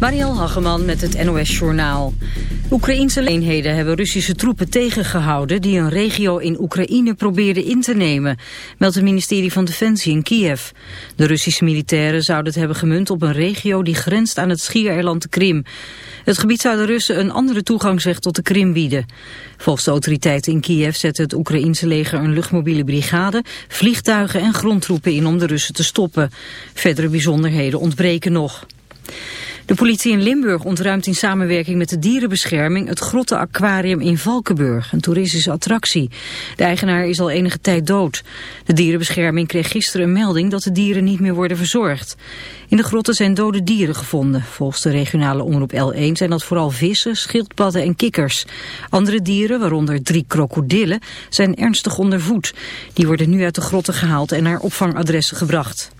Mariel Hageman met het NOS Journaal. Oekraïense eenheden hebben Russische troepen tegengehouden... die een regio in Oekraïne probeerden in te nemen... meldt het ministerie van Defensie in Kiev. De Russische militairen zouden het hebben gemunt op een regio... die grenst aan het schiereiland de Krim. Het gebied zou de Russen een andere toegangsweg tot de Krim bieden. Volgens de autoriteiten in Kiev zette het Oekraïense leger een luchtmobiele brigade... vliegtuigen en grondtroepen in om de Russen te stoppen. Verdere bijzonderheden ontbreken nog. De politie in Limburg ontruimt in samenwerking met de dierenbescherming het grotte aquarium in Valkenburg, een toeristische attractie. De eigenaar is al enige tijd dood. De dierenbescherming kreeg gisteren een melding dat de dieren niet meer worden verzorgd. In de grotten zijn dode dieren gevonden. Volgens de regionale omroep L1 zijn dat vooral vissen, schildpadden en kikkers. Andere dieren, waaronder drie krokodillen, zijn ernstig ondervoed. Die worden nu uit de grotten gehaald en naar opvangadressen gebracht.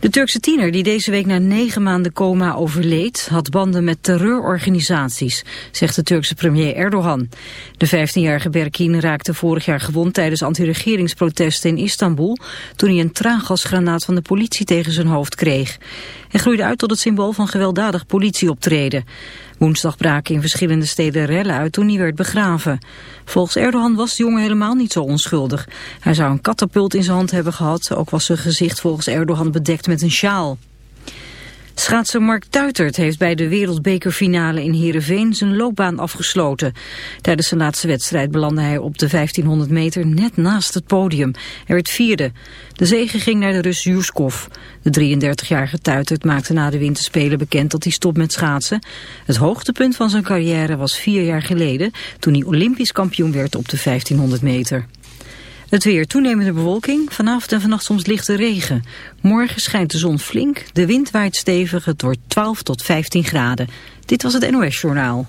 De Turkse tiener die deze week na negen maanden coma overleed... had banden met terreurorganisaties, zegt de Turkse premier Erdogan. De 15-jarige Berkin raakte vorig jaar gewond tijdens anti-regeringsprotesten in Istanbul... toen hij een traangasgranaat van de politie tegen zijn hoofd kreeg. Hij groeide uit tot het symbool van gewelddadig politieoptreden. Woensdag braken in verschillende steden rellen uit toen hij werd begraven. Volgens Erdogan was de jongen helemaal niet zo onschuldig. Hij zou een katapult in zijn hand hebben gehad. Ook was zijn gezicht volgens Erdogan bedekt met een sjaal. Schaatser Mark Tuitert heeft bij de wereldbekerfinale in Heerenveen zijn loopbaan afgesloten. Tijdens zijn laatste wedstrijd belandde hij op de 1500 meter net naast het podium. Hij werd vierde. De zege ging naar de Rus Juskov. De 33-jarige Tuitert maakte na de winterspelen bekend dat hij stopt met schaatsen. Het hoogtepunt van zijn carrière was vier jaar geleden toen hij olympisch kampioen werd op de 1500 meter. Het weer toenemende bewolking, vanavond en vannacht soms lichte regen. Morgen schijnt de zon flink, de wind waait stevig, het wordt 12 tot 15 graden. Dit was het NOS Journaal.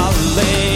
darling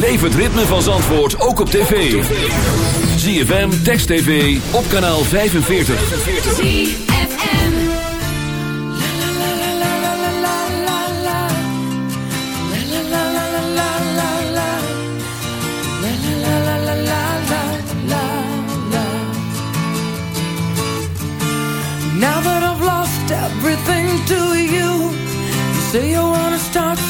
Beleef het ritme van Zandvoort ook op tv. ZFM, Text TV, op kanaal 45. Now that I've lost everything to you You say you wanna start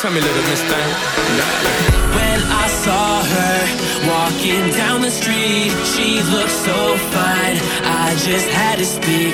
tell me, little miss thing. When I saw her walking down the street, she looked so fine. I just had to speak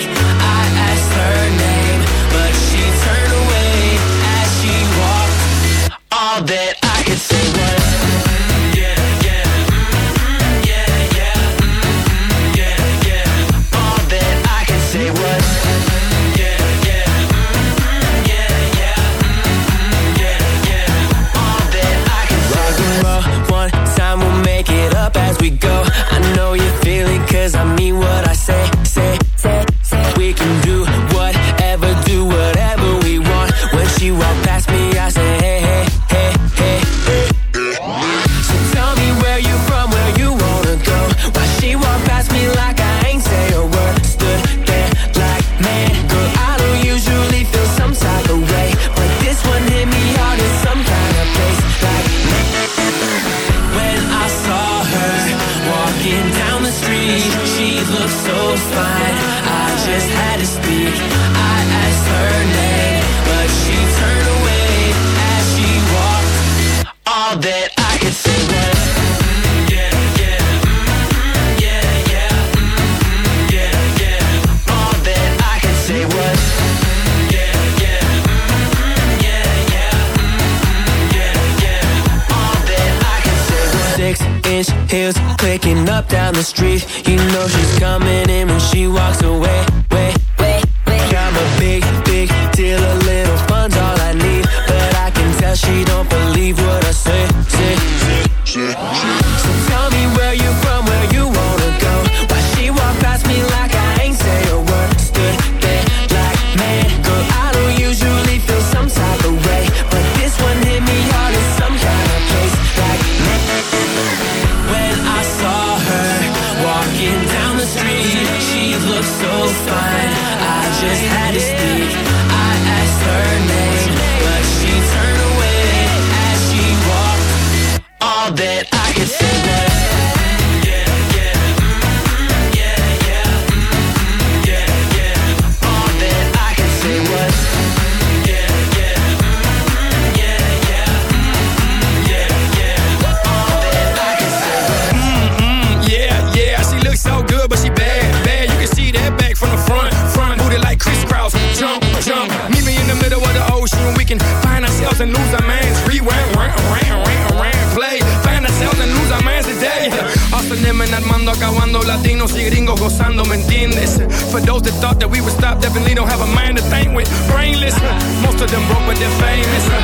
Definitely don't have a mind to think with. Brainless, most of them broke, but they're famous.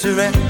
Surrender.